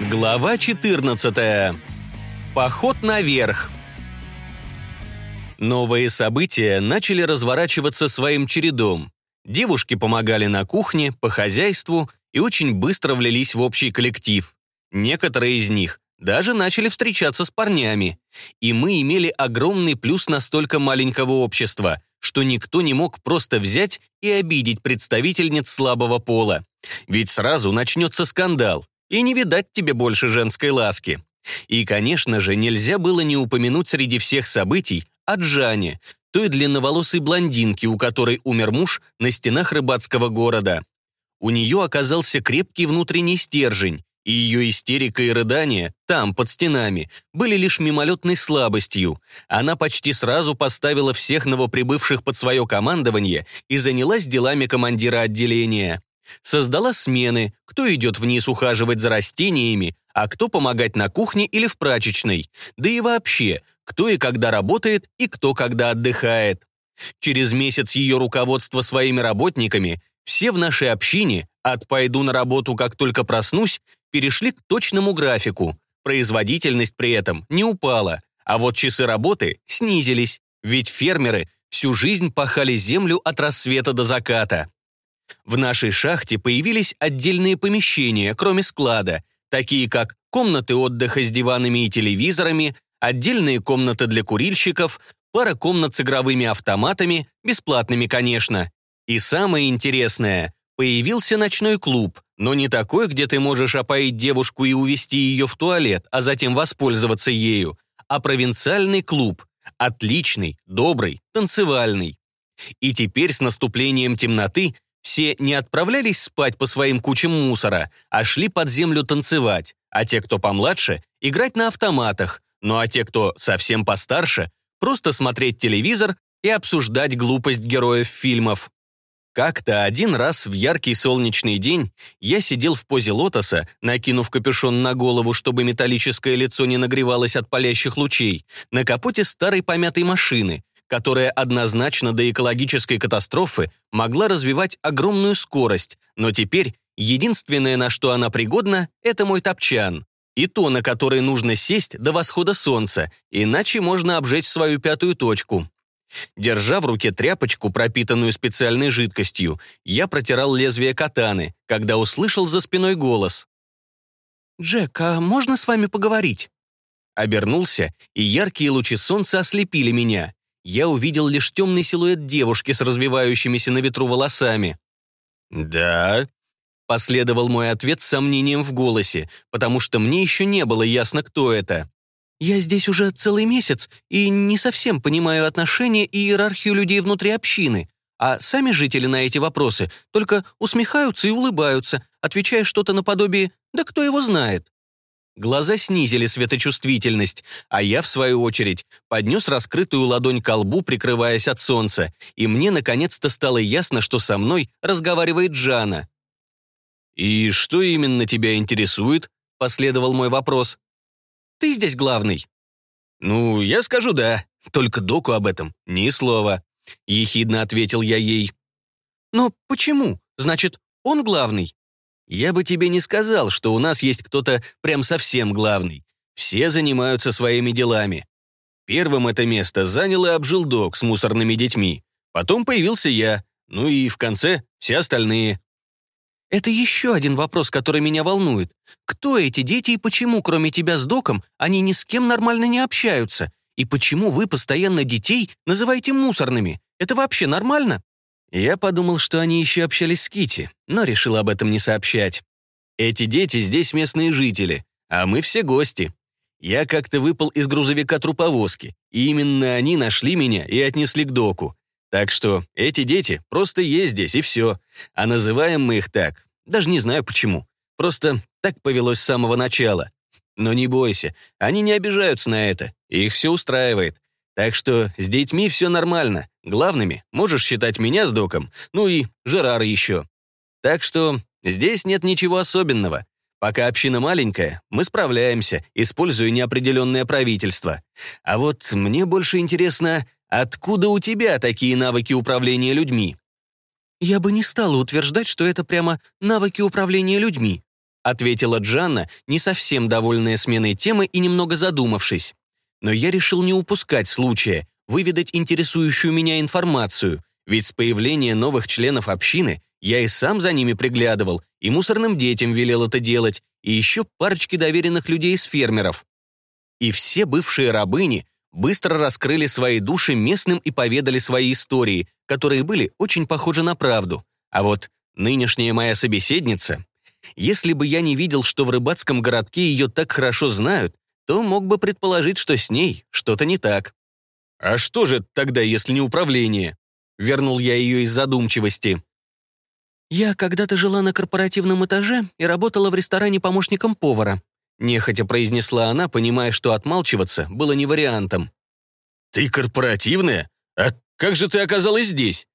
Глава 14. Поход наверх. Новые события начали разворачиваться своим чередом. Девушки помогали на кухне, по хозяйству и очень быстро влились в общий коллектив. Некоторые из них даже начали встречаться с парнями. И мы имели огромный плюс настолько маленького общества, что никто не мог просто взять и обидеть представительниц слабого пола. Ведь сразу начнется скандал, и не видать тебе больше женской ласки. И, конечно же, нельзя было не упомянуть среди всех событий о Джане, той длинноволосой блондинке, у которой умер муж на стенах рыбацкого города. У нее оказался крепкий внутренний стержень, и ее истерика и рыдания там, под стенами, были лишь мимолетной слабостью. Она почти сразу поставила всех новоприбывших под свое командование и занялась делами командира отделения. Создала смены, кто идет вниз ухаживать за растениями, а кто помогать на кухне или в прачечной, да и вообще, кто и когда работает и кто когда отдыхает. Через месяц ее руководства своими работниками все в нашей общине, от «пойду на работу, как только проснусь», перешли к точному графику. Производительность при этом не упала, а вот часы работы снизились, ведь фермеры всю жизнь пахали землю от рассвета до заката. В нашей шахте появились отдельные помещения, кроме склада, такие как комнаты отдыха с диванами и телевизорами, отдельные комнаты для курильщиков, пара комнат с игровыми автоматами, бесплатными, конечно. И самое интересное, появился ночной клуб, но не такой, где ты можешь опоить девушку и увести ее в туалет, а затем воспользоваться ею, а провинциальный клуб, отличный, добрый, танцевальный. И теперь с наступлением темноты все не отправлялись спать по своим кучам мусора, а шли под землю танцевать, а те, кто помладше, играть на автоматах, ну а те, кто совсем постарше, просто смотреть телевизор и обсуждать глупость героев фильмов. Как-то один раз в яркий солнечный день я сидел в позе лотоса, накинув капюшон на голову, чтобы металлическое лицо не нагревалось от палящих лучей, на капоте старой помятой машины, которая однозначно до экологической катастрофы могла развивать огромную скорость, но теперь единственное, на что она пригодна, это мой топчан. И то, на который нужно сесть до восхода солнца, иначе можно обжечь свою пятую точку. Держа в руке тряпочку, пропитанную специальной жидкостью, я протирал лезвие катаны, когда услышал за спиной голос. «Джек, а можно с вами поговорить?» Обернулся, и яркие лучи солнца ослепили меня я увидел лишь темный силуэт девушки с развивающимися на ветру волосами. «Да», — последовал мой ответ с сомнением в голосе, потому что мне еще не было ясно, кто это. «Я здесь уже целый месяц и не совсем понимаю отношения и иерархию людей внутри общины, а сами жители на эти вопросы только усмехаются и улыбаются, отвечая что-то наподобие «да кто его знает». Глаза снизили светочувствительность, а я, в свою очередь, поднес раскрытую ладонь к лбу, прикрываясь от солнца, и мне наконец-то стало ясно, что со мной разговаривает Джана. «И что именно тебя интересует?» — последовал мой вопрос. «Ты здесь главный». «Ну, я скажу да, только доку об этом ни слова», — ехидно ответил я ей. «Но почему? Значит, он главный?» Я бы тебе не сказал, что у нас есть кто-то прям совсем главный. Все занимаются своими делами. Первым это место занял и обжил док с мусорными детьми. Потом появился я, ну и в конце все остальные. Это еще один вопрос, который меня волнует. Кто эти дети и почему, кроме тебя с доком, они ни с кем нормально не общаются? И почему вы постоянно детей называете мусорными? Это вообще нормально? Я подумал, что они еще общались с Кити, но решил об этом не сообщать. Эти дети здесь местные жители, а мы все гости. Я как-то выпал из грузовика труповозки, и именно они нашли меня и отнесли к доку. Так что эти дети просто есть здесь, и все. А называем мы их так. Даже не знаю почему. Просто так повелось с самого начала. Но не бойся, они не обижаются на это, их все устраивает. Так что с детьми все нормально. Главными можешь считать меня с доком, ну и Жерара еще. Так что здесь нет ничего особенного. Пока община маленькая, мы справляемся, используя неопределенное правительство. А вот мне больше интересно, откуда у тебя такие навыки управления людьми? Я бы не стала утверждать, что это прямо навыки управления людьми. ответила Джанна, не совсем довольная сменой темы и немного задумавшись. Но я решил не упускать случая, выведать интересующую меня информацию, ведь с появления новых членов общины я и сам за ними приглядывал, и мусорным детям велел это делать, и еще парочки доверенных людей из фермеров. И все бывшие рабыни быстро раскрыли свои души местным и поведали свои истории, которые были очень похожи на правду. А вот нынешняя моя собеседница, если бы я не видел, что в рыбацком городке ее так хорошо знают, то мог бы предположить, что с ней что-то не так. «А что же тогда, если не управление?» Вернул я ее из задумчивости. «Я когда-то жила на корпоративном этаже и работала в ресторане помощником повара», нехотя произнесла она, понимая, что отмалчиваться было не вариантом. «Ты корпоративная? А как же ты оказалась здесь?»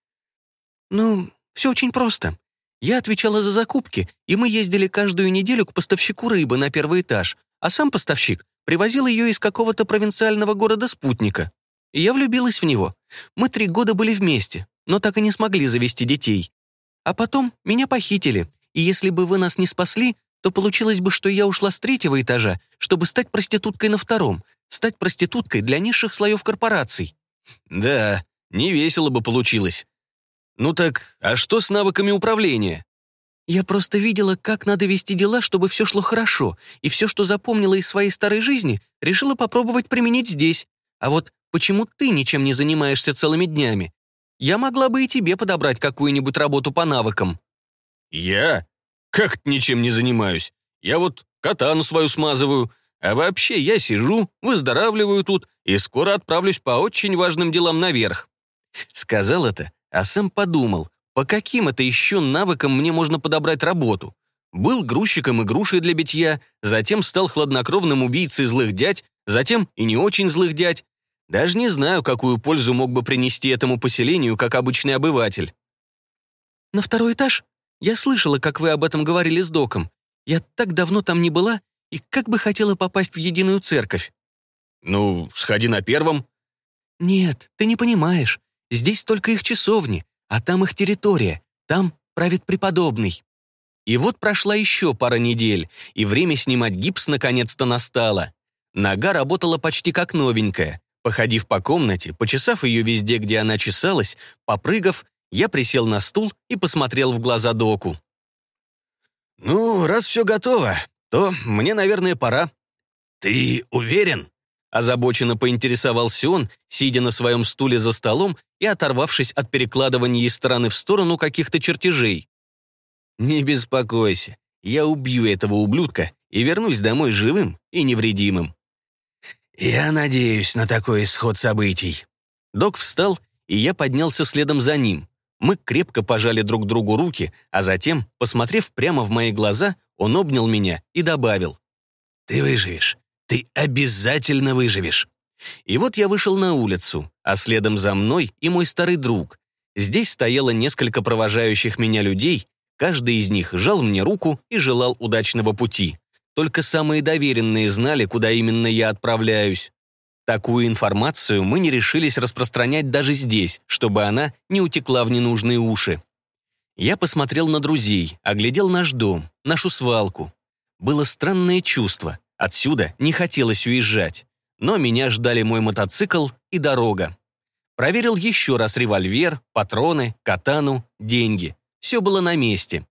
«Ну, все очень просто. Я отвечала за закупки, и мы ездили каждую неделю к поставщику рыбы на первый этаж, а сам поставщик привозил ее из какого-то провинциального города-спутника. И я влюбилась в него. Мы три года были вместе, но так и не смогли завести детей. А потом меня похитили, и если бы вы нас не спасли, то получилось бы, что я ушла с третьего этажа, чтобы стать проституткой на втором, стать проституткой для низших слоев корпораций. Да, не весело бы получилось. Ну так, а что с навыками управления? Я просто видела, как надо вести дела, чтобы все шло хорошо, и все, что запомнила из своей старой жизни, решила попробовать применить здесь. А вот почему ты ничем не занимаешься целыми днями? Я могла бы и тебе подобрать какую-нибудь работу по навыкам». «Я? Как ничем не занимаюсь? Я вот катану свою смазываю. А вообще я сижу, выздоравливаю тут и скоро отправлюсь по очень важным делам наверх». Сказал это, а сам подумал, по каким это еще навыкам мне можно подобрать работу. Был грузчиком и грушей для битья, затем стал хладнокровным убийцей злых дядь, затем и не очень злых дядь, даже не знаю, какую пользу мог бы принести этому поселению, как обычный обыватель. На второй этаж? Я слышала, как вы об этом говорили с доком. Я так давно там не была и как бы хотела попасть в единую церковь. Ну, сходи на первом. Нет, ты не понимаешь. Здесь только их часовни, а там их территория. Там правит преподобный. И вот прошла еще пара недель, и время снимать гипс наконец-то настало. Нога работала почти как новенькая. Походив по комнате, почесав ее везде, где она чесалась, попрыгав, я присел на стул и посмотрел в глаза доку. «Ну, раз все готово, то мне, наверное, пора». «Ты уверен?» Озабоченно поинтересовался он, сидя на своем стуле за столом и оторвавшись от перекладывания из стороны в сторону каких-то чертежей. «Не беспокойся, я убью этого ублюдка и вернусь домой живым и невредимым». «Я надеюсь на такой исход событий». Док встал, и я поднялся следом за ним. Мы крепко пожали друг другу руки, а затем, посмотрев прямо в мои глаза, он обнял меня и добавил. «Ты выживешь. Ты обязательно выживешь». И вот я вышел на улицу, а следом за мной и мой старый друг. Здесь стояло несколько провожающих меня людей, каждый из них жал мне руку и желал удачного пути. Только самые доверенные знали, куда именно я отправляюсь. Такую информацию мы не решились распространять даже здесь, чтобы она не утекла в ненужные уши. Я посмотрел на друзей, оглядел наш дом, нашу свалку. Было странное чувство. Отсюда не хотелось уезжать. Но меня ждали мой мотоцикл и дорога. Проверил еще раз револьвер, патроны, катану, деньги. Все было на месте.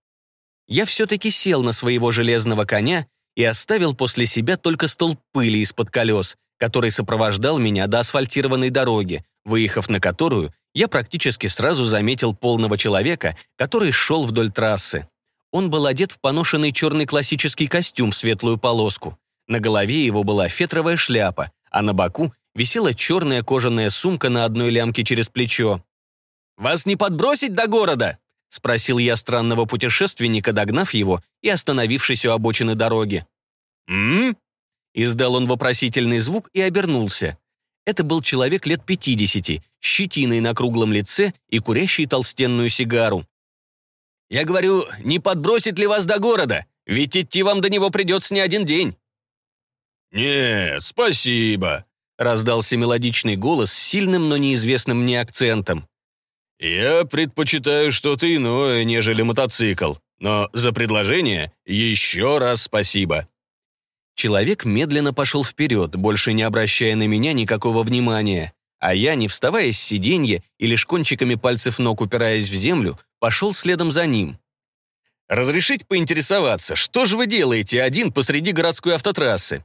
Я все-таки сел на своего железного коня и оставил после себя только столб пыли из-под колес, который сопровождал меня до асфальтированной дороги, выехав на которую, я практически сразу заметил полного человека, который шел вдоль трассы. Он был одет в поношенный черный классический костюм в светлую полоску. На голове его была фетровая шляпа, а на боку висела черная кожаная сумка на одной лямке через плечо. «Вас не подбросить до города?» — спросил я странного путешественника, догнав его и остановившись у обочины дороги. «М?», Издал он вопросительный звук и обернулся. Это был человек лет пятидесяти, щетиной на круглом лице и курящий толстенную сигару. «Я говорю, не подбросит ли вас до города? Ведь идти вам до него придется не один день». «Нет, спасибо», — раздался мелодичный голос с сильным, но неизвестным мне акцентом. «Я предпочитаю что-то иное, нежели мотоцикл. но за предложение еще раз спасибо». Человек медленно пошел вперед, больше не обращая на меня никакого внимания, а я, не вставая с сиденья и лишь кончиками пальцев ног упираясь в землю, пошел следом за ним. «Разрешить поинтересоваться, что же вы делаете один посреди городской автотрассы?»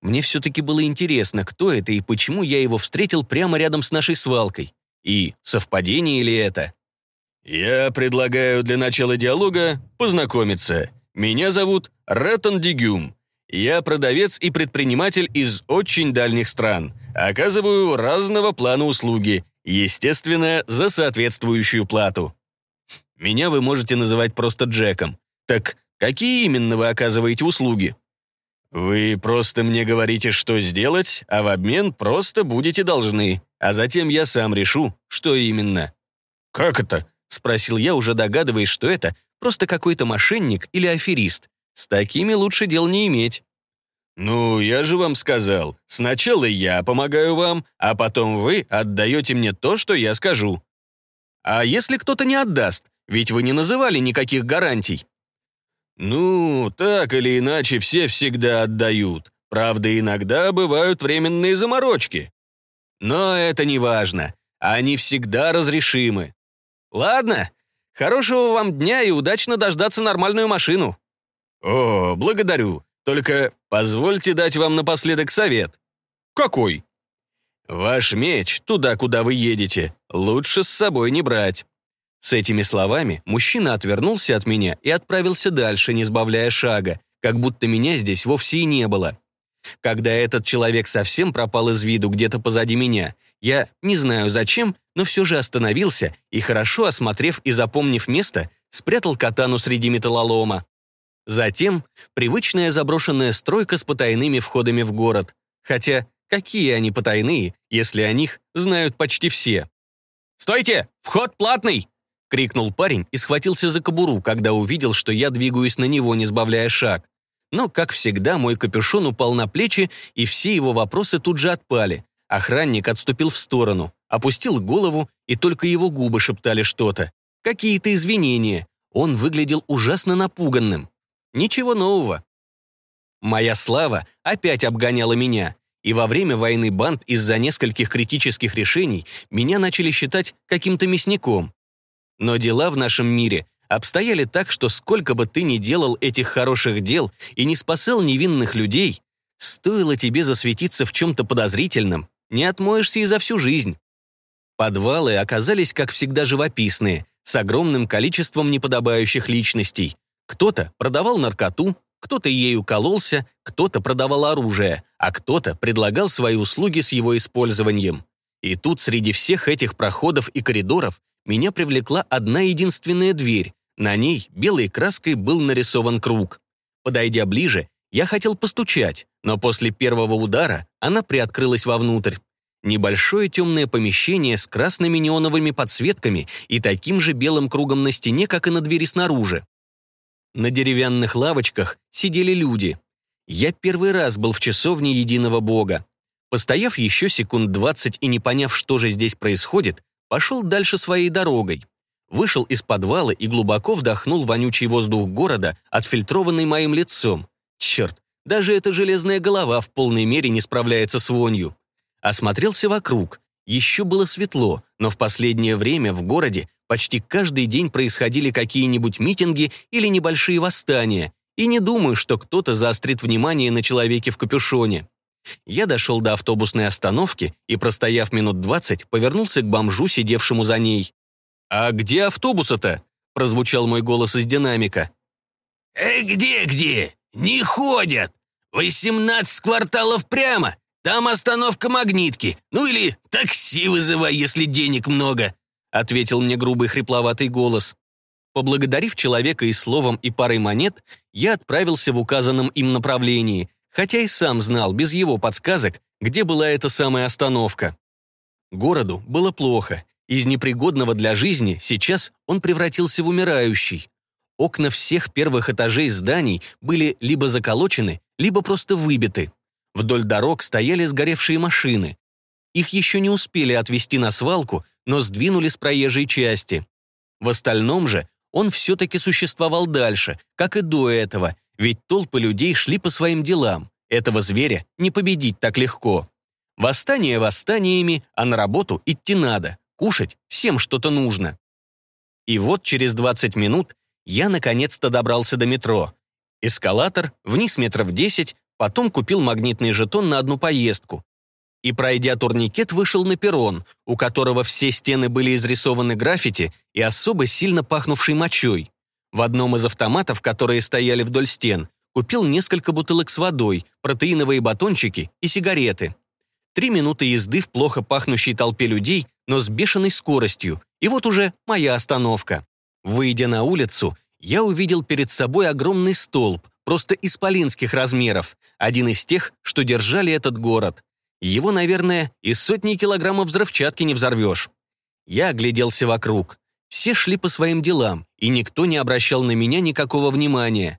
Мне все-таки было интересно, кто это и почему я его встретил прямо рядом с нашей свалкой. И совпадение ли это? «Я предлагаю для начала диалога познакомиться. Меня зовут Ретон Дигюм. Я продавец и предприниматель из очень дальних стран. Оказываю разного плана услуги, естественно, за соответствующую плату. Меня вы можете называть просто Джеком. Так какие именно вы оказываете услуги? Вы просто мне говорите, что сделать, а в обмен просто будете должны. А затем я сам решу, что именно. Как это? Спросил я, уже догадываясь, что это просто какой-то мошенник или аферист. С такими лучше дел не иметь. «Ну, я же вам сказал, сначала я помогаю вам, а потом вы отдаете мне то, что я скажу». «А если кто-то не отдаст? Ведь вы не называли никаких гарантий». «Ну, так или иначе, все всегда отдают. Правда, иногда бывают временные заморочки. Но это не важно. Они всегда разрешимы. Ладно, хорошего вам дня и удачно дождаться нормальную машину». «О, благодарю. Только позвольте дать вам напоследок совет». «Какой?» «Ваш меч, туда, куда вы едете, лучше с собой не брать». С этими словами мужчина отвернулся от меня и отправился дальше, не сбавляя шага, как будто меня здесь вовсе и не было. Когда этот человек совсем пропал из виду где-то позади меня, я не знаю зачем, но все же остановился и, хорошо осмотрев и запомнив место, спрятал катану среди металлолома. Затем привычная заброшенная стройка с потайными входами в город. Хотя какие они потайные, если о них знают почти все? «Стойте! Вход платный!» — крикнул парень и схватился за кобуру, когда увидел, что я двигаюсь на него, не сбавляя шаг. Но, как всегда, мой капюшон упал на плечи, и все его вопросы тут же отпали. Охранник отступил в сторону, опустил голову, и только его губы шептали что-то. Какие-то извинения. Он выглядел ужасно напуганным. Ничего нового. Моя слава опять обгоняла меня, и во время войны банд из-за нескольких критических решений меня начали считать каким-то мясником. Но дела в нашем мире обстояли так, что сколько бы ты ни делал этих хороших дел и не спасал невинных людей, стоило тебе засветиться в чем-то подозрительном, не отмоешься и за всю жизнь. Подвалы оказались, как всегда, живописные, с огромным количеством неподобающих личностей, кто-то продавал наркоту, кто-то ею кололся, кто-то продавал оружие, а кто-то предлагал свои услуги с его использованием. И тут среди всех этих проходов и коридоров меня привлекла одна единственная дверь. На ней белой краской был нарисован круг. Подойдя ближе, я хотел постучать, но после первого удара она приоткрылась вовнутрь. Небольшое темное помещение с красными неоновыми подсветками и таким же белым кругом на стене, как и на двери снаружи. На деревянных лавочках сидели люди. Я первый раз был в часовне единого бога. Постояв еще секунд двадцать и не поняв, что же здесь происходит, пошел дальше своей дорогой. Вышел из подвала и глубоко вдохнул вонючий воздух города, отфильтрованный моим лицом. Черт, даже эта железная голова в полной мере не справляется с вонью. Осмотрелся вокруг. Еще было светло, но в последнее время в городе Почти каждый день происходили какие-нибудь митинги или небольшие восстания, и не думаю, что кто-то заострит внимание на человеке в капюшоне. Я дошел до автобусной остановки и, простояв минут двадцать, повернулся к бомжу, сидевшему за ней. «А где автобуса-то?» — прозвучал мой голос из динамика. «Э, где-где? Не ходят! Восемнадцать кварталов прямо! Там остановка магнитки, ну или такси вызывай, если денег много!» — ответил мне грубый хрипловатый голос. Поблагодарив человека и словом, и парой монет, я отправился в указанном им направлении, хотя и сам знал, без его подсказок, где была эта самая остановка. Городу было плохо. Из непригодного для жизни сейчас он превратился в умирающий. Окна всех первых этажей зданий были либо заколочены, либо просто выбиты. Вдоль дорог стояли сгоревшие машины. Их еще не успели отвезти на свалку, но сдвинули с проезжей части. В остальном же он все-таки существовал дальше, как и до этого, ведь толпы людей шли по своим делам. Этого зверя не победить так легко. Восстание восстаниями, а на работу идти надо. Кушать всем что-то нужно. И вот через 20 минут я наконец-то добрался до метро. Эскалатор, вниз метров 10, потом купил магнитный жетон на одну поездку. И, пройдя турникет, вышел на перрон, у которого все стены были изрисованы граффити и особо сильно пахнувшей мочой. В одном из автоматов, которые стояли вдоль стен, купил несколько бутылок с водой, протеиновые батончики и сигареты. Три минуты езды в плохо пахнущей толпе людей, но с бешеной скоростью, и вот уже моя остановка. Выйдя на улицу, я увидел перед собой огромный столб, просто исполинских размеров, один из тех, что держали этот город. Его, наверное, из сотни килограммов взрывчатки не взорвешь. Я огляделся вокруг. Все шли по своим делам, и никто не обращал на меня никакого внимания.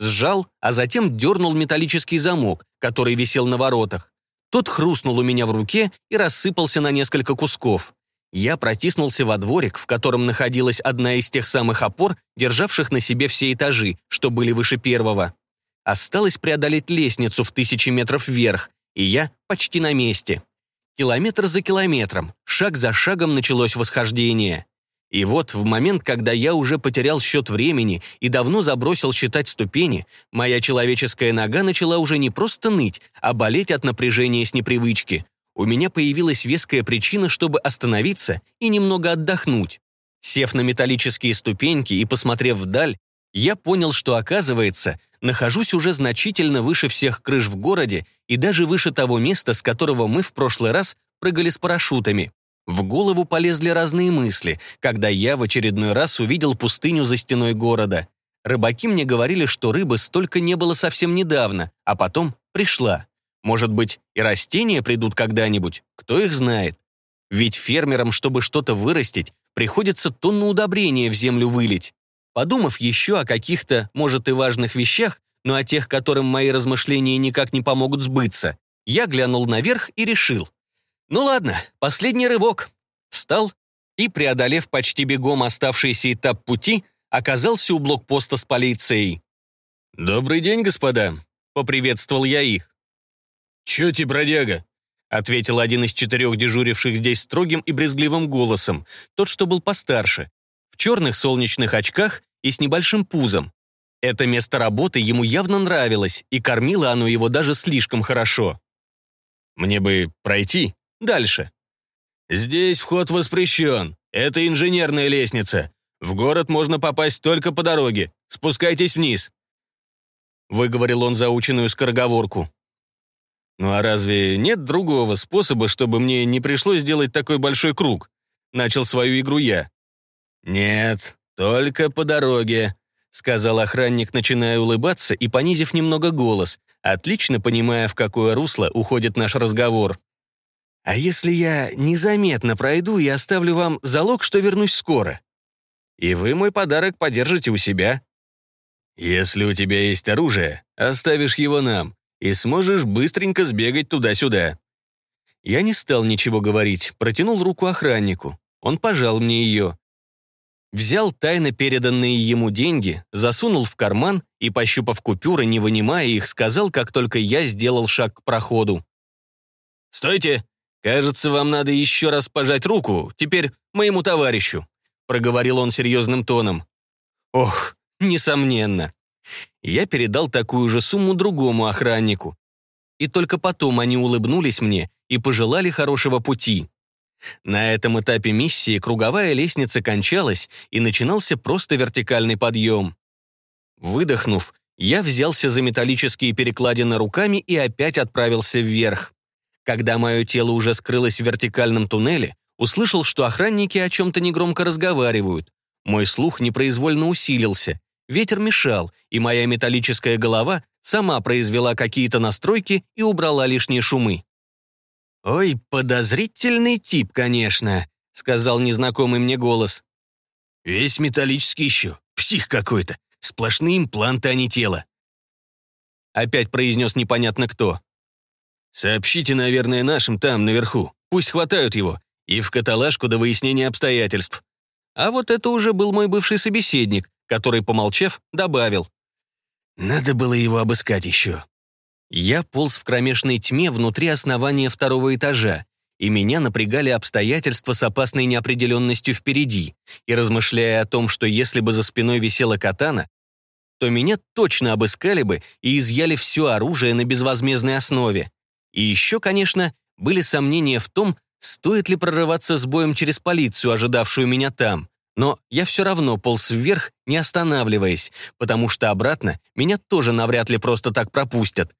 Сжал, а затем дернул металлический замок, который висел на воротах. Тот хрустнул у меня в руке и рассыпался на несколько кусков. Я протиснулся во дворик, в котором находилась одна из тех самых опор, державших на себе все этажи, что были выше первого. Осталось преодолеть лестницу в тысячи метров вверх, и я почти на месте. Километр за километром, шаг за шагом началось восхождение. И вот в момент, когда я уже потерял счет времени и давно забросил считать ступени, моя человеческая нога начала уже не просто ныть, а болеть от напряжения с непривычки. У меня появилась веская причина, чтобы остановиться и немного отдохнуть. Сев на металлические ступеньки и посмотрев вдаль, я понял, что, оказывается, нахожусь уже значительно выше всех крыш в городе и даже выше того места, с которого мы в прошлый раз прыгали с парашютами. В голову полезли разные мысли, когда я в очередной раз увидел пустыню за стеной города. Рыбаки мне говорили, что рыбы столько не было совсем недавно, а потом пришла. Может быть, и растения придут когда-нибудь, кто их знает. Ведь фермерам, чтобы что-то вырастить, приходится тонну удобрения в землю вылить. Подумав еще о каких-то, может, и важных вещах, но о тех, которым мои размышления никак не помогут сбыться, я глянул наверх и решил. Ну ладно, последний рывок. Встал и, преодолев почти бегом оставшийся этап пути, оказался у блокпоста с полицией. «Добрый день, господа», — поприветствовал я их. «Чё тебе, бродяга?» — ответил один из четырех дежуривших здесь строгим и брезгливым голосом, тот, что был постарше, в черных солнечных очках и с небольшим пузом. Это место работы ему явно нравилось, и кормило оно его даже слишком хорошо. «Мне бы пройти дальше». «Здесь вход воспрещен. Это инженерная лестница. В город можно попасть только по дороге. Спускайтесь вниз», — выговорил он заученную скороговорку. «Ну а разве нет другого способа, чтобы мне не пришлось делать такой большой круг?» Начал свою игру я. «Нет, только по дороге», — сказал охранник, начиная улыбаться и понизив немного голос, отлично понимая, в какое русло уходит наш разговор. «А если я незаметно пройду и оставлю вам залог, что вернусь скоро? И вы мой подарок подержите у себя?» «Если у тебя есть оружие, оставишь его нам и сможешь быстренько сбегать туда-сюда». Я не стал ничего говорить, протянул руку охраннику. Он пожал мне ее. Взял тайно переданные ему деньги, засунул в карман и, пощупав купюры, не вынимая их, сказал, как только я сделал шаг к проходу. «Стойте! Кажется, вам надо еще раз пожать руку, теперь моему товарищу», проговорил он серьезным тоном. «Ох, несомненно. Я передал такую же сумму другому охраннику. И только потом они улыбнулись мне и пожелали хорошего пути. На этом этапе миссии круговая лестница кончалась, и начинался просто вертикальный подъем. Выдохнув, я взялся за металлические перекладины руками и опять отправился вверх. Когда мое тело уже скрылось в вертикальном туннеле, услышал, что охранники о чем-то негромко разговаривают. Мой слух непроизвольно усилился. Ветер мешал, и моя металлическая голова сама произвела какие-то настройки и убрала лишние шумы. «Ой, подозрительный тип, конечно», — сказал незнакомый мне голос. «Весь металлический еще, псих какой-то, сплошные импланты, а не тело». Опять произнес непонятно кто. «Сообщите, наверное, нашим там, наверху, пусть хватают его, и в каталажку до выяснения обстоятельств», А вот это уже был мой бывший собеседник, который, помолчав, добавил. «Надо было его обыскать еще». Я полз в кромешной тьме внутри основания второго этажа, и меня напрягали обстоятельства с опасной неопределенностью впереди, и размышляя о том, что если бы за спиной висела катана, то меня точно обыскали бы и изъяли все оружие на безвозмездной основе. И еще, конечно, были сомнения в том, стоит ли прорываться с боем через полицию, ожидавшую меня там. Но я все равно полз вверх, не останавливаясь, потому что обратно меня тоже навряд ли просто так пропустят.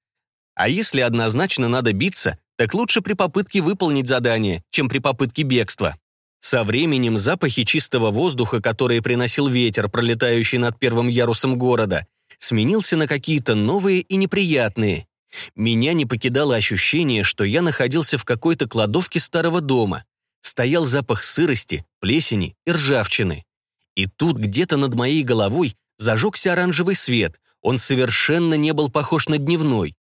А если однозначно надо биться, так лучше при попытке выполнить задание, чем при попытке бегства. Со временем запахи чистого воздуха, которые приносил ветер, пролетающий над первым ярусом города, сменился на какие-то новые и неприятные. Меня не покидало ощущение, что я находился в какой-то кладовке старого дома. Стоял запах сырости, плесени и ржавчины. И тут где-то над моей головой зажегся оранжевый свет. Он совершенно не был похож на дневной.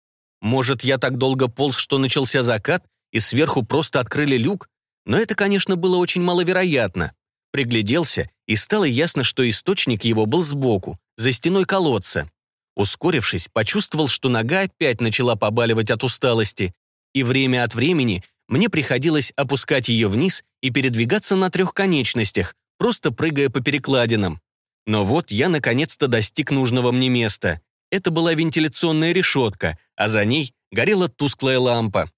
Может, я так долго полз, что начался закат, и сверху просто открыли люк? Но это, конечно, было очень маловероятно. Пригляделся, и стало ясно, что источник его был сбоку, за стеной колодца. Ускорившись, почувствовал, что нога опять начала побаливать от усталости, и время от времени мне приходилось опускать ее вниз и передвигаться на трех конечностях, просто прыгая по перекладинам. Но вот я наконец-то достиг нужного мне места. Это была вентиляционная решетка, а за ней горела тусклая лампа.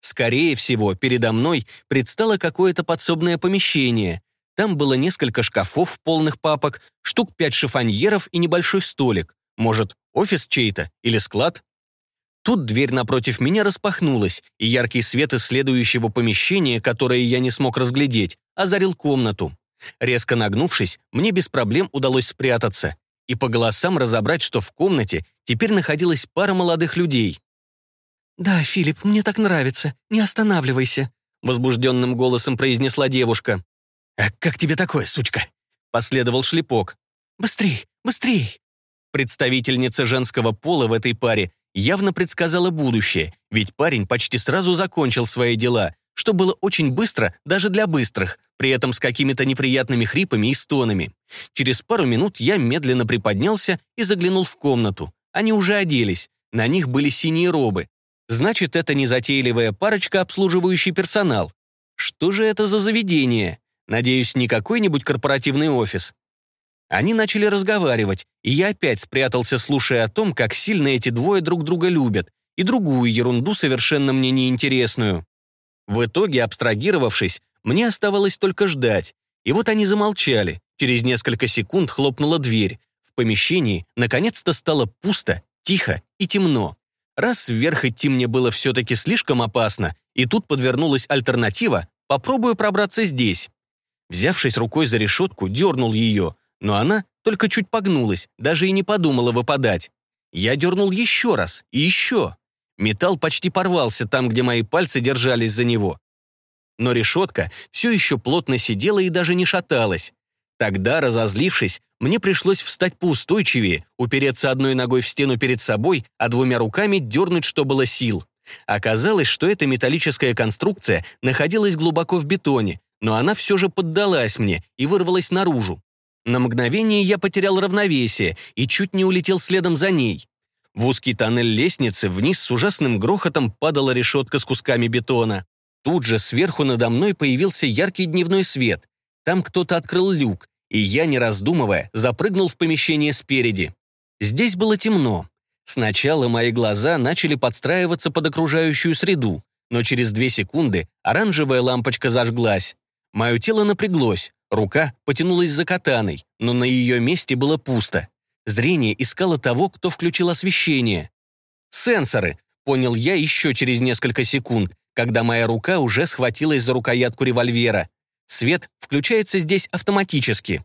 Скорее всего, передо мной предстало какое-то подсобное помещение. Там было несколько шкафов, полных папок, штук пять шифоньеров и небольшой столик. Может, офис чей-то или склад? Тут дверь напротив меня распахнулась, и яркий свет из следующего помещения, которое я не смог разглядеть, озарил комнату. Резко нагнувшись, мне без проблем удалось спрятаться и по голосам разобрать, что в комнате теперь находилась пара молодых людей. «Да, Филипп, мне так нравится. Не останавливайся», — возбужденным голосом произнесла девушка. «А как тебе такое, сучка?» — последовал шлепок. «Быстрей, быстрей!» Представительница женского пола в этой паре явно предсказала будущее, ведь парень почти сразу закончил свои дела, что было очень быстро даже для быстрых, при этом с какими-то неприятными хрипами и стонами. Через пару минут я медленно приподнялся и заглянул в комнату. Они уже оделись, на них были синие робы, Значит, это незатейливая парочка, обслуживающий персонал. Что же это за заведение? Надеюсь, не какой-нибудь корпоративный офис. Они начали разговаривать, и я опять спрятался, слушая о том, как сильно эти двое друг друга любят, и другую ерунду, совершенно мне неинтересную. В итоге, абстрагировавшись, мне оставалось только ждать. И вот они замолчали. Через несколько секунд хлопнула дверь. В помещении наконец-то стало пусто, тихо и темно. Раз вверх идти мне было все-таки слишком опасно, и тут подвернулась альтернатива, попробую пробраться здесь. Взявшись рукой за решетку, дернул ее, но она только чуть погнулась, даже и не подумала выпадать. Я дернул еще раз и еще. Металл почти порвался там, где мои пальцы держались за него. Но решетка все еще плотно сидела и даже не шаталась. Тогда, разозлившись, мне пришлось встать поустойчивее, упереться одной ногой в стену перед собой, а двумя руками дернуть, что было сил. Оказалось, что эта металлическая конструкция находилась глубоко в бетоне, но она все же поддалась мне и вырвалась наружу. На мгновение я потерял равновесие и чуть не улетел следом за ней. В узкий тоннель лестницы вниз с ужасным грохотом падала решетка с кусками бетона. Тут же сверху надо мной появился яркий дневной свет. Там кто-то открыл люк, и я, не раздумывая, запрыгнул в помещение спереди. Здесь было темно. Сначала мои глаза начали подстраиваться под окружающую среду, но через две секунды оранжевая лампочка зажглась. Мое тело напряглось, рука потянулась за катаной, но на ее месте было пусто. Зрение искало того, кто включил освещение. «Сенсоры», — понял я еще через несколько секунд, когда моя рука уже схватилась за рукоятку револьвера. Свет включается здесь автоматически.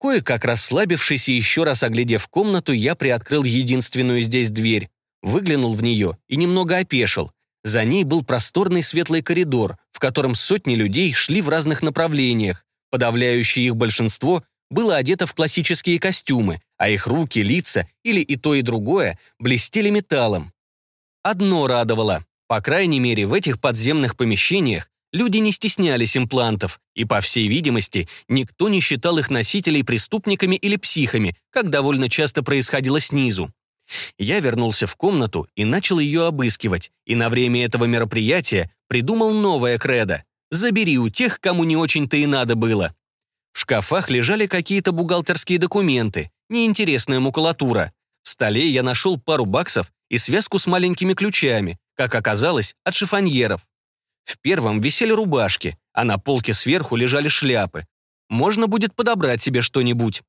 Кое-как расслабившись и еще раз оглядев комнату, я приоткрыл единственную здесь дверь, выглянул в нее и немного опешил. За ней был просторный светлый коридор, в котором сотни людей шли в разных направлениях. Подавляющее их большинство было одето в классические костюмы, а их руки, лица или и то, и другое блестели металлом. Одно радовало. По крайней мере, в этих подземных помещениях люди не стеснялись имплантов, и, по всей видимости, никто не считал их носителей преступниками или психами, как довольно часто происходило снизу. Я вернулся в комнату и начал ее обыскивать, и на время этого мероприятия придумал новое кредо «Забери у тех, кому не очень-то и надо было». В шкафах лежали какие-то бухгалтерские документы, неинтересная макулатура. В столе я нашел пару баксов и связку с маленькими ключами, как оказалось, от шифоньеров. В первом висели рубашки, а на полке сверху лежали шляпы. Можно будет подобрать себе что-нибудь.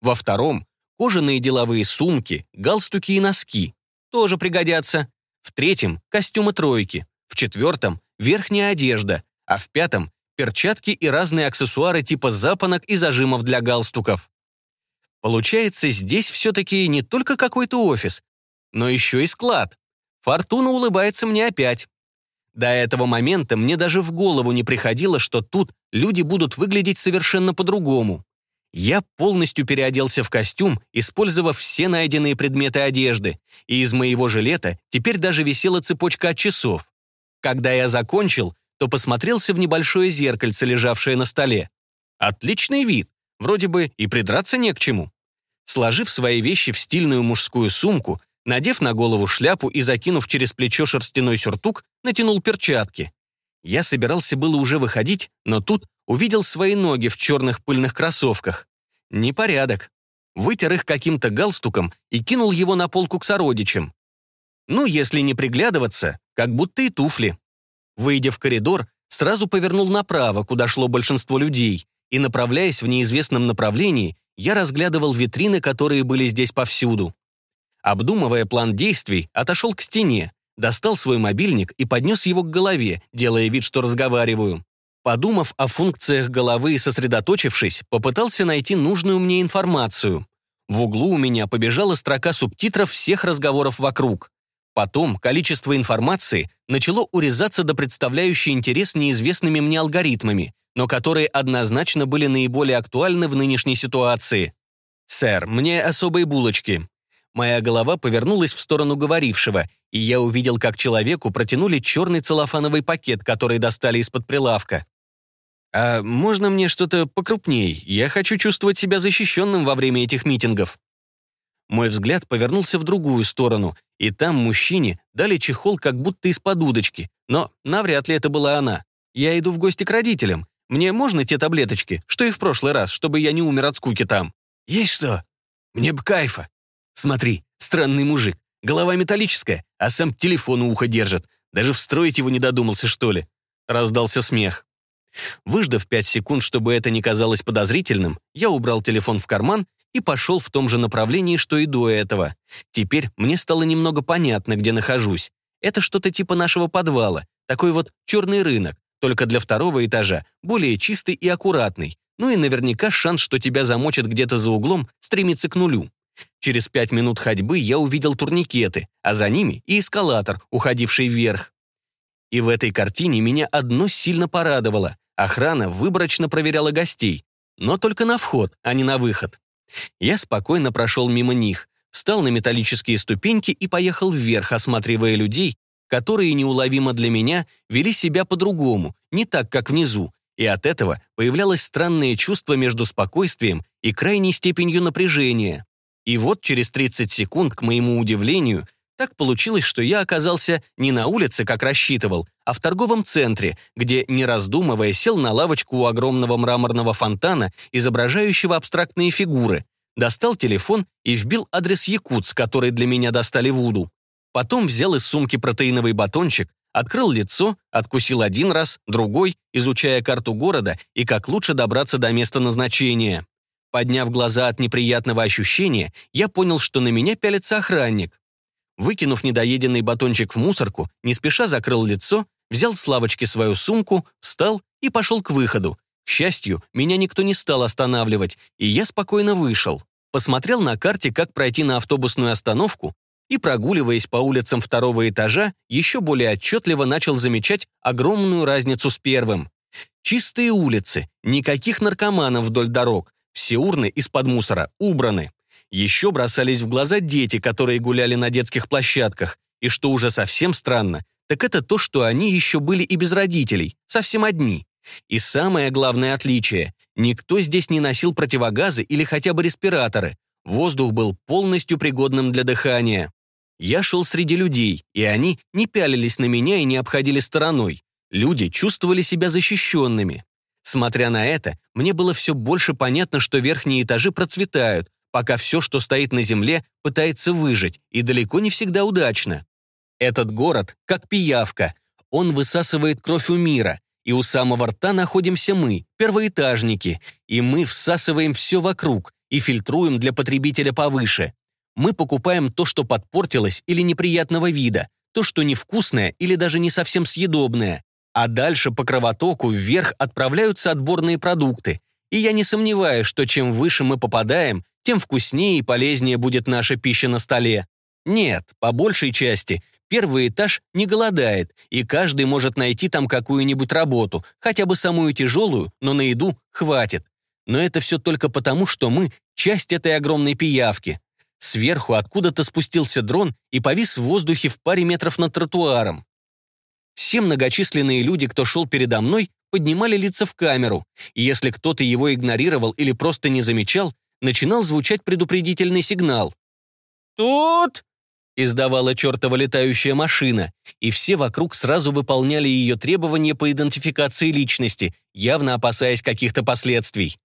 Во втором – кожаные деловые сумки, галстуки и носки. Тоже пригодятся. В третьем – костюмы тройки. В четвертом – верхняя одежда. А в пятом – перчатки и разные аксессуары типа запонок и зажимов для галстуков. Получается, здесь все-таки не только какой-то офис, но еще и склад. Фортуна улыбается мне опять. До этого момента мне даже в голову не приходило, что тут люди будут выглядеть совершенно по-другому. Я полностью переоделся в костюм, использовав все найденные предметы одежды, и из моего жилета теперь даже висела цепочка от часов. Когда я закончил, то посмотрелся в небольшое зеркальце, лежавшее на столе. Отличный вид, вроде бы и придраться не к чему. Сложив свои вещи в стильную мужскую сумку, Надев на голову шляпу и закинув через плечо шерстяной сюртук, натянул перчатки. Я собирался было уже выходить, но тут увидел свои ноги в черных пыльных кроссовках. Непорядок. Вытер их каким-то галстуком и кинул его на полку к сородичам. Ну, если не приглядываться, как будто и туфли. Выйдя в коридор, сразу повернул направо, куда шло большинство людей, и, направляясь в неизвестном направлении, я разглядывал витрины, которые были здесь повсюду. Обдумывая план действий, отошел к стене, достал свой мобильник и поднес его к голове, делая вид, что разговариваю. Подумав о функциях головы и сосредоточившись, попытался найти нужную мне информацию. В углу у меня побежала строка субтитров всех разговоров вокруг. Потом количество информации начало урезаться до представляющей интерес неизвестными мне алгоритмами, но которые однозначно были наиболее актуальны в нынешней ситуации. «Сэр, мне особые булочки. Моя голова повернулась в сторону говорившего, и я увидел, как человеку протянули черный целлофановый пакет, который достали из-под прилавка. «А можно мне что-то покрупней? Я хочу чувствовать себя защищенным во время этих митингов». Мой взгляд повернулся в другую сторону, и там мужчине дали чехол как будто из-под удочки, но навряд ли это была она. Я иду в гости к родителям. Мне можно те таблеточки, что и в прошлый раз, чтобы я не умер от скуки там? Есть что? Мне бы кайфа. Смотри, странный мужик. Голова металлическая, а сам телефон у уха держит. Даже встроить его не додумался, что ли?» Раздался смех. Выждав пять секунд, чтобы это не казалось подозрительным, я убрал телефон в карман и пошел в том же направлении, что и до этого. Теперь мне стало немного понятно, где нахожусь. Это что-то типа нашего подвала, такой вот черный рынок, только для второго этажа, более чистый и аккуратный. Ну и наверняка шанс, что тебя замочат где-то за углом, стремится к нулю. Через пять минут ходьбы я увидел турникеты, а за ними и эскалатор, уходивший вверх. И в этой картине меня одно сильно порадовало. Охрана выборочно проверяла гостей, но только на вход, а не на выход. Я спокойно прошел мимо них, встал на металлические ступеньки и поехал вверх, осматривая людей, которые неуловимо для меня вели себя по-другому, не так, как внизу, и от этого появлялось странное чувство между спокойствием и крайней степенью напряжения. И вот через 30 секунд, к моему удивлению, так получилось, что я оказался не на улице, как рассчитывал, а в торговом центре, где, не раздумывая, сел на лавочку у огромного мраморного фонтана, изображающего абстрактные фигуры, достал телефон и вбил адрес Якутс, который для меня достали Вуду. Потом взял из сумки протеиновый батончик, открыл лицо, откусил один раз, другой, изучая карту города и как лучше добраться до места назначения. Подняв глаза от неприятного ощущения, я понял, что на меня пялится охранник. Выкинув недоеденный батончик в мусорку, не спеша закрыл лицо, взял с лавочки свою сумку, встал и пошел к выходу. К счастью, меня никто не стал останавливать, и я спокойно вышел. Посмотрел на карте, как пройти на автобусную остановку, и, прогуливаясь по улицам второго этажа, еще более отчетливо начал замечать огромную разницу с первым. Чистые улицы, никаких наркоманов вдоль дорог, все урны из-под мусора убраны. Еще бросались в глаза дети, которые гуляли на детских площадках. И что уже совсем странно, так это то, что они еще были и без родителей, совсем одни. И самое главное отличие – никто здесь не носил противогазы или хотя бы респираторы. Воздух был полностью пригодным для дыхания. Я шел среди людей, и они не пялились на меня и не обходили стороной. Люди чувствовали себя защищенными. Смотря на это, мне было все больше понятно, что верхние этажи процветают, пока все, что стоит на земле, пытается выжить, и далеко не всегда удачно. Этот город как пиявка. Он высасывает кровь у мира, и у самого рта находимся мы, первоэтажники, и мы всасываем все вокруг и фильтруем для потребителя повыше. Мы покупаем то, что подпортилось или неприятного вида, то, что невкусное или даже не совсем съедобное. А дальше по кровотоку вверх отправляются отборные продукты. И я не сомневаюсь, что чем выше мы попадаем, тем вкуснее и полезнее будет наша пища на столе. Нет, по большей части, первый этаж не голодает, и каждый может найти там какую-нибудь работу, хотя бы самую тяжелую, но на еду хватит. Но это все только потому, что мы — часть этой огромной пиявки. Сверху откуда-то спустился дрон и повис в воздухе в паре метров над тротуаром. Все многочисленные люди, кто шел передо мной, поднимали лица в камеру, и если кто-то его игнорировал или просто не замечал, начинал звучать предупредительный сигнал. «Тут!» — издавала чертова летающая машина, и все вокруг сразу выполняли ее требования по идентификации личности, явно опасаясь каких-то последствий.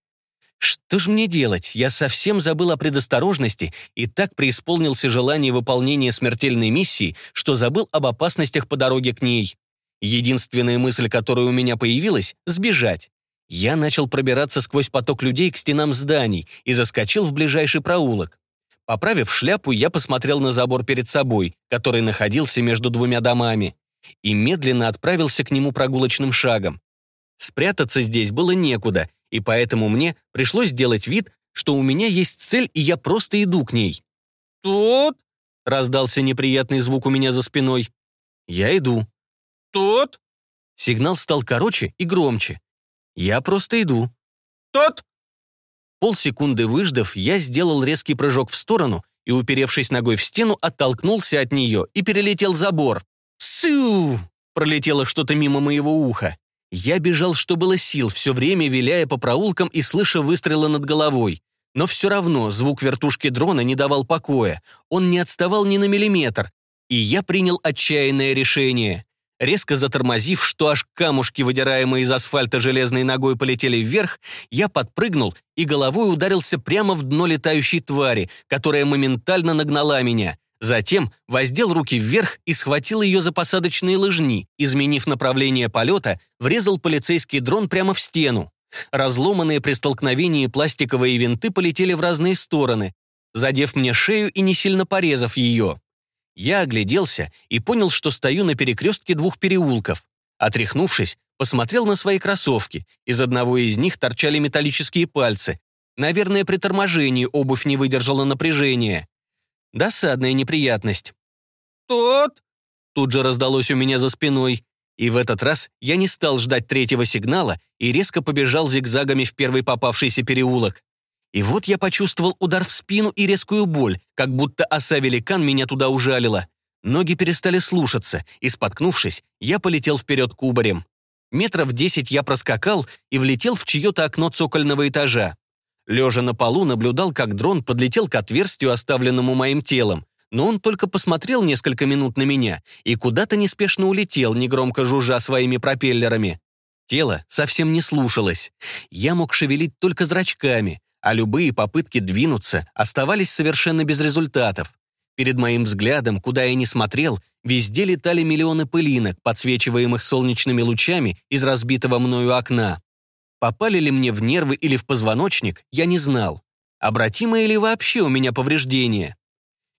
Что ж мне делать? Я совсем забыл о предосторожности и так преисполнился желание выполнения смертельной миссии, что забыл об опасностях по дороге к ней. Единственная мысль, которая у меня появилась — сбежать. Я начал пробираться сквозь поток людей к стенам зданий и заскочил в ближайший проулок. Поправив шляпу, я посмотрел на забор перед собой, который находился между двумя домами, и медленно отправился к нему прогулочным шагом. Спрятаться здесь было некуда, и поэтому мне пришлось сделать вид, что у меня есть цель, и я просто иду к ней. «Тут?» — раздался неприятный звук у меня за спиной. Я иду. «Тут?» Сигнал стал короче и громче. Я просто иду. Тот! Полсекунды выждав, я сделал резкий прыжок в сторону и, уперевшись ногой в стену, оттолкнулся от нее и перелетел забор. «Сю!» — пролетело что-то мимо моего уха. Я бежал, что было сил, все время виляя по проулкам и слыша выстрелы над головой. Но все равно звук вертушки дрона не давал покоя. Он не отставал ни на миллиметр. И я принял отчаянное решение. Резко затормозив, что аж камушки, выдираемые из асфальта железной ногой, полетели вверх, я подпрыгнул и головой ударился прямо в дно летающей твари, которая моментально нагнала меня. Затем воздел руки вверх и схватил ее за посадочные лыжни, изменив направление полета, врезал полицейский дрон прямо в стену. Разломанные при столкновении пластиковые винты полетели в разные стороны, задев мне шею и не сильно порезав ее. Я огляделся и понял, что стою на перекрестке двух переулков. Отряхнувшись, посмотрел на свои кроссовки. Из одного из них торчали металлические пальцы. Наверное, при торможении обувь не выдержала напряжения. Досадная неприятность. «Тот!» Тут же раздалось у меня за спиной. И в этот раз я не стал ждать третьего сигнала и резко побежал зигзагами в первый попавшийся переулок. И вот я почувствовал удар в спину и резкую боль, как будто оса-великан меня туда ужалила. Ноги перестали слушаться, и, споткнувшись, я полетел вперед кубарем. Метров десять я проскакал и влетел в чье-то окно цокольного этажа. Лежа на полу, наблюдал, как дрон подлетел к отверстию, оставленному моим телом, но он только посмотрел несколько минут на меня и куда-то неспешно улетел, негромко жужжа своими пропеллерами. Тело совсем не слушалось. Я мог шевелить только зрачками, а любые попытки двинуться оставались совершенно без результатов. Перед моим взглядом, куда я ни смотрел, везде летали миллионы пылинок, подсвечиваемых солнечными лучами из разбитого мною окна. Попали ли мне в нервы или в позвоночник, я не знал. Обратимое ли вообще у меня повреждение?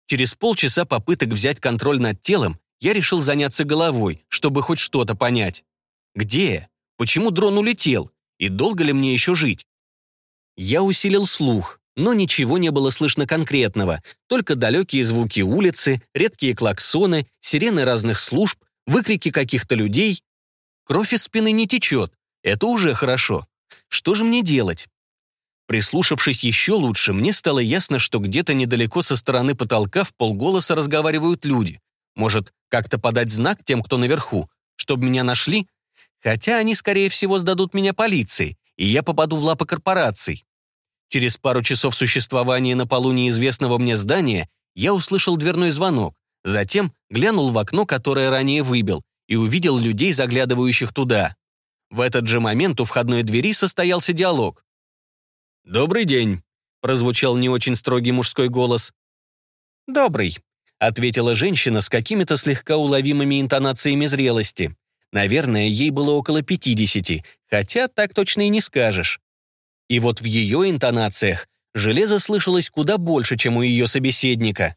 Через полчаса попыток взять контроль над телом я решил заняться головой, чтобы хоть что-то понять. Где я? Почему дрон улетел? И долго ли мне еще жить? Я усилил слух, но ничего не было слышно конкретного, только далекие звуки улицы, редкие клаксоны, сирены разных служб, выкрики каких-то людей. Кровь из спины не течет, это уже хорошо. Что же мне делать? Прислушавшись еще лучше, мне стало ясно, что где-то недалеко со стороны потолка в полголоса разговаривают люди. Может, как-то подать знак тем, кто наверху, чтобы меня нашли? Хотя они, скорее всего, сдадут меня полиции, и я попаду в лапы корпораций. Через пару часов существования на полу неизвестного мне здания я услышал дверной звонок, затем глянул в окно, которое ранее выбил, и увидел людей, заглядывающих туда. В этот же момент у входной двери состоялся диалог. «Добрый день», — прозвучал не очень строгий мужской голос. «Добрый», — ответила женщина с какими-то слегка уловимыми интонациями зрелости. Наверное, ей было около пятидесяти, хотя так точно и не скажешь. И вот в ее интонациях железо слышалось куда больше, чем у ее собеседника.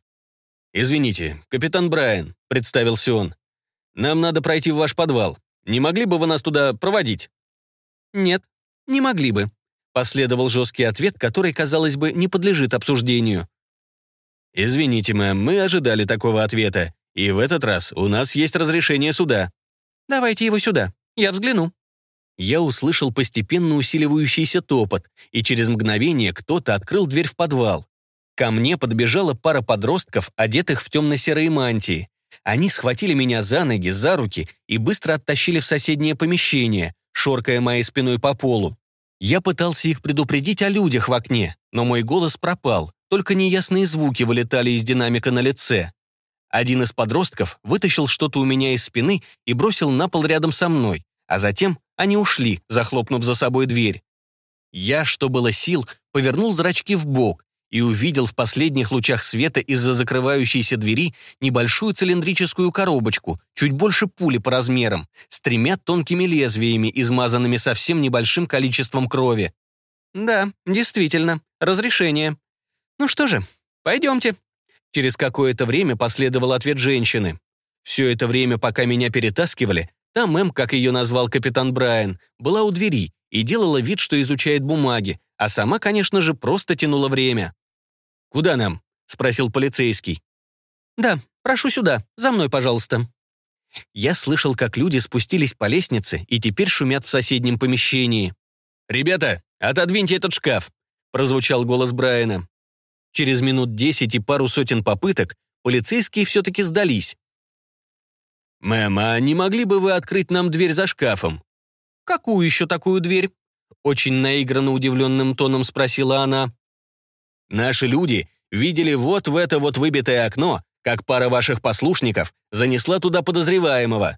«Извините, капитан Брайан», — представился он. «Нам надо пройти в ваш подвал. Не могли бы вы нас туда проводить?» «Нет, не могли бы», — последовал жесткий ответ, который, казалось бы, не подлежит обсуждению. «Извините, мэм, мы ожидали такого ответа, и в этот раз у нас есть разрешение суда». «Давайте его сюда, я взгляну». Я услышал постепенно усиливающийся топот, и через мгновение кто-то открыл дверь в подвал. Ко мне подбежала пара подростков, одетых в темно-серые мантии. Они схватили меня за ноги, за руки и быстро оттащили в соседнее помещение, шоркая моей спиной по полу. Я пытался их предупредить о людях в окне, но мой голос пропал, только неясные звуки вылетали из динамика на лице. Один из подростков вытащил что-то у меня из спины и бросил на пол рядом со мной, а затем они ушли, захлопнув за собой дверь. Я, что было сил, повернул зрачки в бок и увидел в последних лучах света из-за закрывающейся двери небольшую цилиндрическую коробочку, чуть больше пули по размерам, с тремя тонкими лезвиями, измазанными совсем небольшим количеством крови. «Да, действительно, разрешение. Ну что же, пойдемте». Через какое-то время последовал ответ женщины. Все это время, пока меня перетаскивали, Та мэм, как ее назвал капитан Брайан, была у двери и делала вид, что изучает бумаги, а сама, конечно же, просто тянула время. «Куда нам?» — спросил полицейский. «Да, прошу сюда, за мной, пожалуйста». Я слышал, как люди спустились по лестнице и теперь шумят в соседнем помещении. «Ребята, отодвиньте этот шкаф!» — прозвучал голос Брайана. Через минут десять и пару сотен попыток полицейские все-таки сдались. «Мэм, а не могли бы вы открыть нам дверь за шкафом?» «Какую еще такую дверь?» Очень наигранно удивленным тоном спросила она. «Наши люди видели вот в это вот выбитое окно, как пара ваших послушников занесла туда подозреваемого».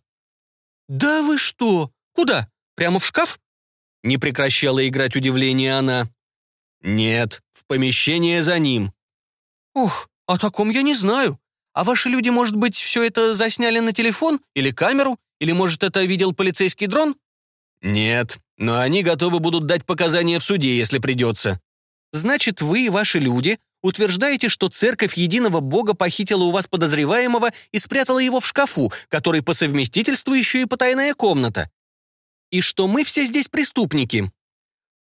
«Да вы что? Куда? Прямо в шкаф?» Не прекращала играть удивление она. «Нет, в помещение за ним». «Ох, о таком я не знаю. А ваши люди, может быть, все это засняли на телефон или камеру? Или, может, это видел полицейский дрон? Нет, но они готовы будут дать показания в суде, если придется. Значит, вы и ваши люди утверждаете, что церковь единого бога похитила у вас подозреваемого и спрятала его в шкафу, который по совместительству еще и потайная комната. И что мы все здесь преступники.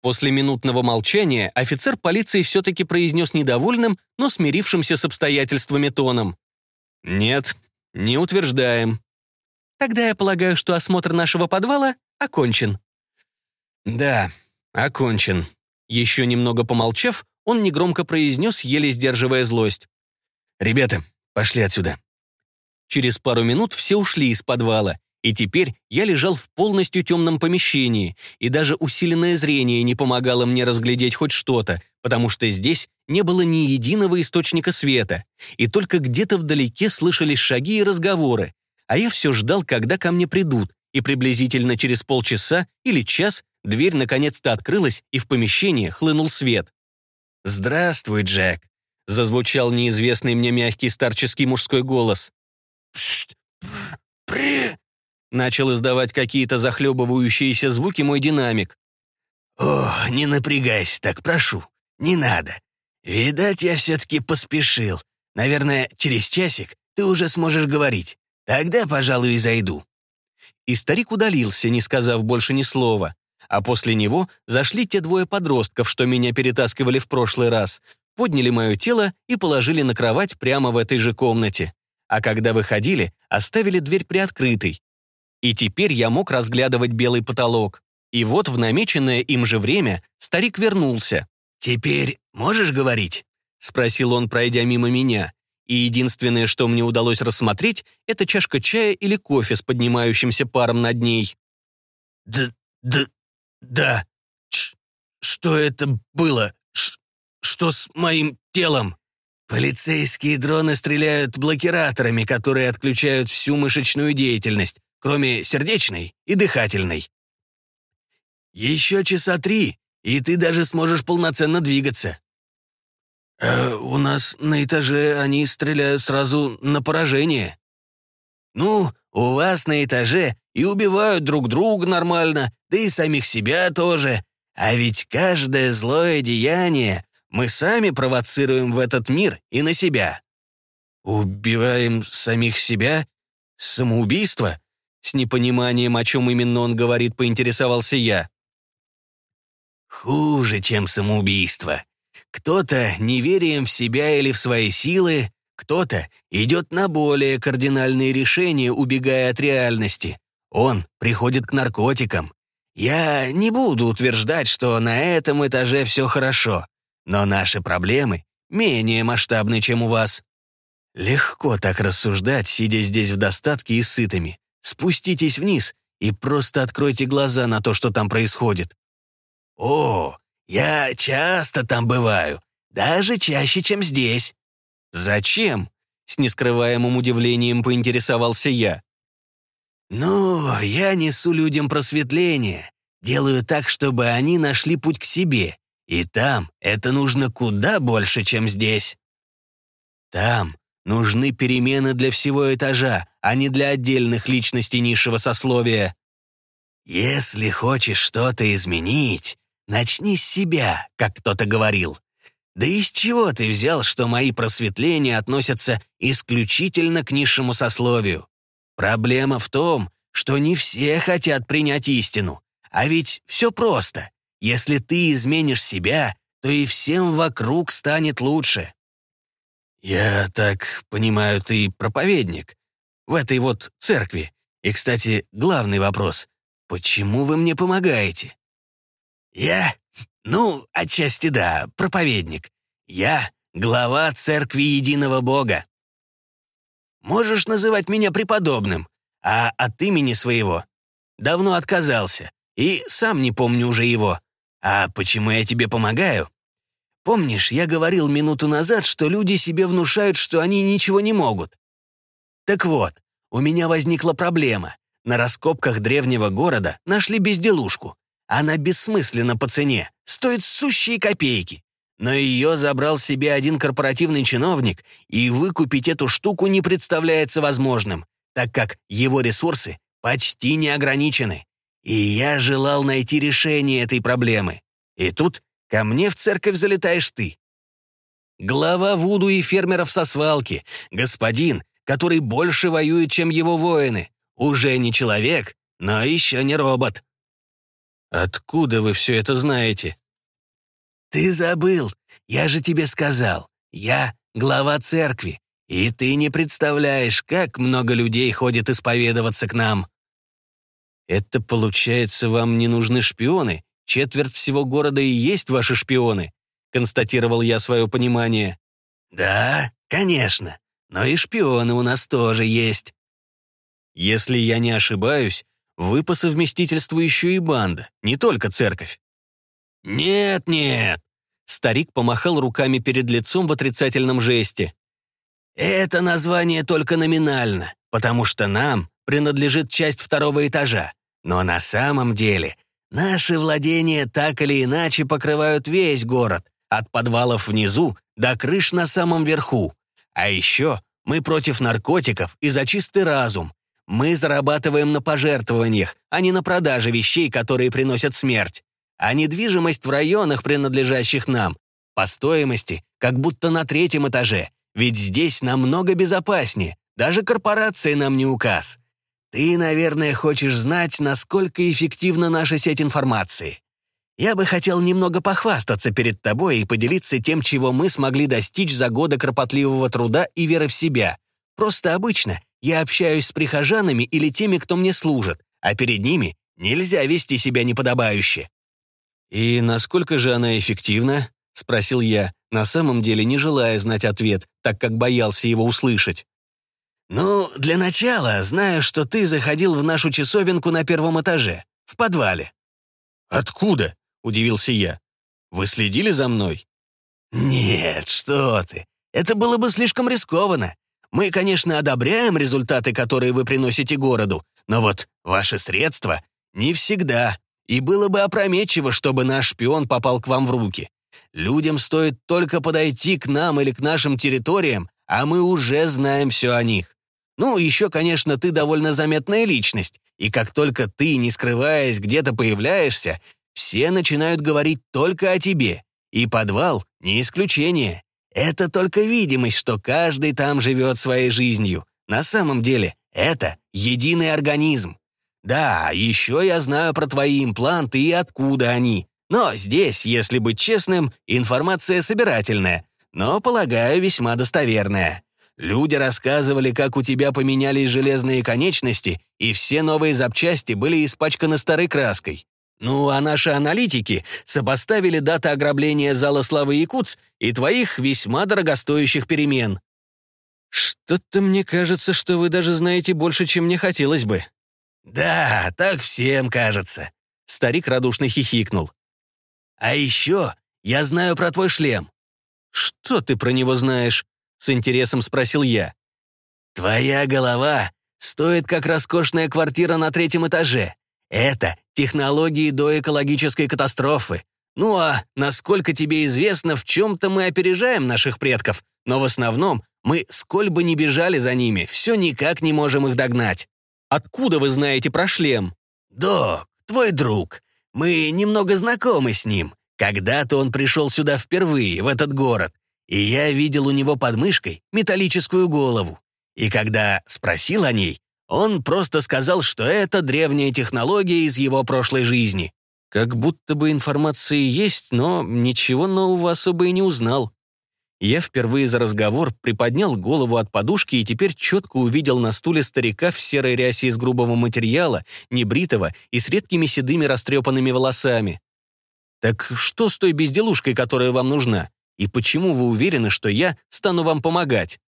После минутного молчания офицер полиции все-таки произнес недовольным, но смирившимся с обстоятельствами тоном. «Нет, не утверждаем». «Тогда я полагаю, что осмотр нашего подвала окончен». «Да, окончен». Еще немного помолчав, он негромко произнес, еле сдерживая злость. «Ребята, пошли отсюда». Через пару минут все ушли из подвала, и теперь я лежал в полностью темном помещении, и даже усиленное зрение не помогало мне разглядеть хоть что-то, потому что здесь не было ни единого источника света, и только где-то вдалеке слышались шаги и разговоры, а я все ждал, когда ко мне придут, и приблизительно через полчаса или час дверь наконец-то открылась, и в помещение хлынул свет. «Здравствуй, Джек», — зазвучал неизвестный мне мягкий старческий мужской голос. «Пшт! При!» — начал издавать какие-то захлебывающиеся звуки мой динамик. «О, не напрягайся так, прошу, не надо. «Видать, я все-таки поспешил. Наверное, через часик ты уже сможешь говорить. Тогда, пожалуй, и зайду». И старик удалился, не сказав больше ни слова. А после него зашли те двое подростков, что меня перетаскивали в прошлый раз, подняли мое тело и положили на кровать прямо в этой же комнате. А когда выходили, оставили дверь приоткрытой. И теперь я мог разглядывать белый потолок. И вот в намеченное им же время старик вернулся. «Теперь можешь говорить?» — спросил он, пройдя мимо меня. и единственное, что мне удалось рассмотреть, это чашка чая или кофе с поднимающимся паром над ней. «Да, да, да. Ш что это было? Ш что с моим телом?» «Полицейские дроны стреляют блокираторами, которые отключают всю мышечную деятельность, кроме сердечной и дыхательной. Еще часа три, и ты даже сможешь полноценно двигаться». «Э, «У нас на этаже они стреляют сразу на поражение». «Ну, у вас на этаже и убивают друг друга нормально, да и самих себя тоже. А ведь каждое злое деяние мы сами провоцируем в этот мир и на себя». «Убиваем самих себя? Самоубийство?» С непониманием, о чем именно он говорит, поинтересовался я. «Хуже, чем самоубийство. Кто-то неверием в себя или в свои силы, кто-то идет на более кардинальные решения, убегая от реальности. Он приходит к наркотикам. Я не буду утверждать, что на этом этаже все хорошо, но наши проблемы менее масштабны, чем у вас. Легко так рассуждать, сидя здесь в достатке и сытыми. Спуститесь вниз и просто откройте глаза на то, что там происходит. О, я часто там бываю, даже чаще, чем здесь. Зачем? С нескрываемым удивлением поинтересовался я. «Ну, я несу людям просветление, делаю так, чтобы они нашли путь к себе, и там это нужно куда больше, чем здесь. Там нужны перемены для всего этажа, а не для отдельных личностей низшего сословия. Если хочешь что-то изменить, начни с себя, как кто-то говорил. Да из чего ты взял, что мои просветления относятся исключительно к низшему сословию? Проблема в том, что не все хотят принять истину. А ведь все просто. Если ты изменишь себя, то и всем вокруг станет лучше. Я так понимаю, ты проповедник в этой вот церкви. И, кстати, главный вопрос. Почему вы мне помогаете? Я? Ну, отчасти да, проповедник. Я глава церкви единого Бога. Можешь называть меня преподобным, а от имени своего давно отказался, и сам не помню уже его. А почему я тебе помогаю? Помнишь, я говорил минуту назад, что люди себе внушают, что они ничего не могут? Так вот, у меня возникла проблема. На раскопках древнего города нашли безделушку. Она бессмысленна по цене, стоит сущие копейки. Но ее забрал себе один корпоративный чиновник, и выкупить эту штуку не представляется возможным, так как его ресурсы почти не ограничены. И я желал найти решение этой проблемы. И тут ко мне в церковь залетаешь ты. Глава Вуду и фермеров со свалки, господин, который больше воюет, чем его воины. Уже не человек, но еще не робот. Откуда вы все это знаете? «Ты забыл. Я же тебе сказал. Я глава церкви. И ты не представляешь, как много людей ходит исповедоваться к нам». «Это, получается, вам не нужны шпионы? Четверть всего города и есть ваши шпионы», констатировал я свое понимание. «Да, конечно. Но и шпионы у нас тоже есть». «Если я не ошибаюсь, вы по совместительству еще и банда, не только церковь». «Нет-нет, Старик помахал руками перед лицом в отрицательном жесте. «Это название только номинально, потому что нам принадлежит часть второго этажа. Но на самом деле наши владения так или иначе покрывают весь город, от подвалов внизу до крыш на самом верху. А еще мы против наркотиков и за чистый разум. Мы зарабатываем на пожертвованиях, а не на продаже вещей, которые приносят смерть а недвижимость в районах, принадлежащих нам, по стоимости, как будто на третьем этаже, ведь здесь намного безопаснее, даже корпорации нам не указ. Ты, наверное, хочешь знать, насколько эффективна наша сеть информации. Я бы хотел немного похвастаться перед тобой и поделиться тем, чего мы смогли достичь за годы кропотливого труда и веры в себя. Просто обычно я общаюсь с прихожанами или теми, кто мне служит, а перед ними нельзя вести себя неподобающе. «И насколько же она эффективна?» — спросил я, на самом деле не желая знать ответ, так как боялся его услышать. «Ну, для начала знаю, что ты заходил в нашу часовенку на первом этаже, в подвале». «Откуда?» — удивился я. «Вы следили за мной?» «Нет, что ты. Это было бы слишком рискованно. Мы, конечно, одобряем результаты, которые вы приносите городу, но вот ваши средства не всегда. И было бы опрометчиво, чтобы наш шпион попал к вам в руки. Людям стоит только подойти к нам или к нашим территориям, а мы уже знаем все о них. Ну, еще, конечно, ты довольно заметная личность, и как только ты, не скрываясь, где-то появляешься, все начинают говорить только о тебе. И подвал — не исключение. Это только видимость, что каждый там живет своей жизнью. На самом деле, это единый организм. Да, еще я знаю про твои импланты и откуда они. Но здесь, если быть честным, информация собирательная, но, полагаю, весьма достоверная. Люди рассказывали, как у тебя поменялись железные конечности, и все новые запчасти были испачканы старой краской. Ну, а наши аналитики сопоставили даты ограбления зала славы Якутс и твоих весьма дорогостоящих перемен. Что-то мне кажется, что вы даже знаете больше, чем мне хотелось бы. Да, так всем кажется. Старик радушно хихикнул. А еще я знаю про твой шлем. Что ты про него знаешь? С интересом спросил я. Твоя голова стоит как роскошная квартира на третьем этаже. Это технологии до экологической катастрофы. Ну а насколько тебе известно, в чем-то мы опережаем наших предков, но в основном мы, сколь бы ни бежали за ними, все никак не можем их догнать. Откуда вы знаете про шлем? Док, твой друг. Мы немного знакомы с ним. Когда-то он пришел сюда впервые, в этот город, и я видел у него под мышкой металлическую голову. И когда спросил о ней, он просто сказал, что это древняя технология из его прошлой жизни. Как будто бы информации есть, но ничего нового особо и не узнал. Я впервые за разговор приподнял голову от подушки и теперь четко увидел на стуле старика в серой рясе из грубого материала, небритого и с редкими седыми растрепанными волосами. «Так что с той безделушкой, которая вам нужна? И почему вы уверены, что я стану вам помогать?»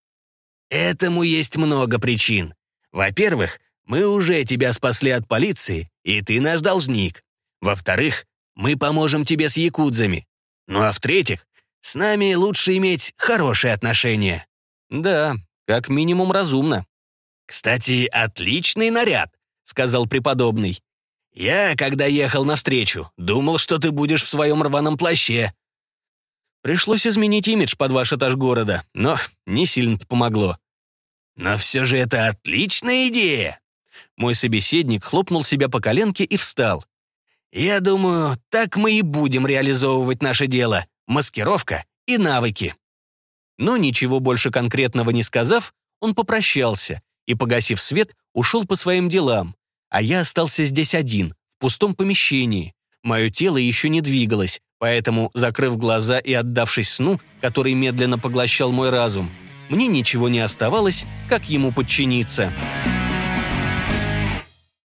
«Этому есть много причин. Во-первых, мы уже тебя спасли от полиции, и ты наш должник. Во-вторых, мы поможем тебе с якудзами. Ну а в-третьих, с нами лучше иметь хорошие отношения». «Да, как минимум разумно». «Кстати, отличный наряд», — сказал преподобный. «Я, когда ехал навстречу, думал, что ты будешь в своем рваном плаще». Пришлось изменить имидж под ваш этаж города, но не сильно-то помогло. Но все же это отличная идея. Мой собеседник хлопнул себя по коленке и встал. Я думаю, так мы и будем реализовывать наше дело. Маскировка и навыки. Но ничего больше конкретного не сказав, он попрощался и, погасив свет, ушел по своим делам. А я остался здесь один, в пустом помещении. Мое тело еще не двигалось, поэтому, закрыв глаза и отдавшись сну, который медленно поглощал мой разум, мне ничего не оставалось, как ему подчиниться.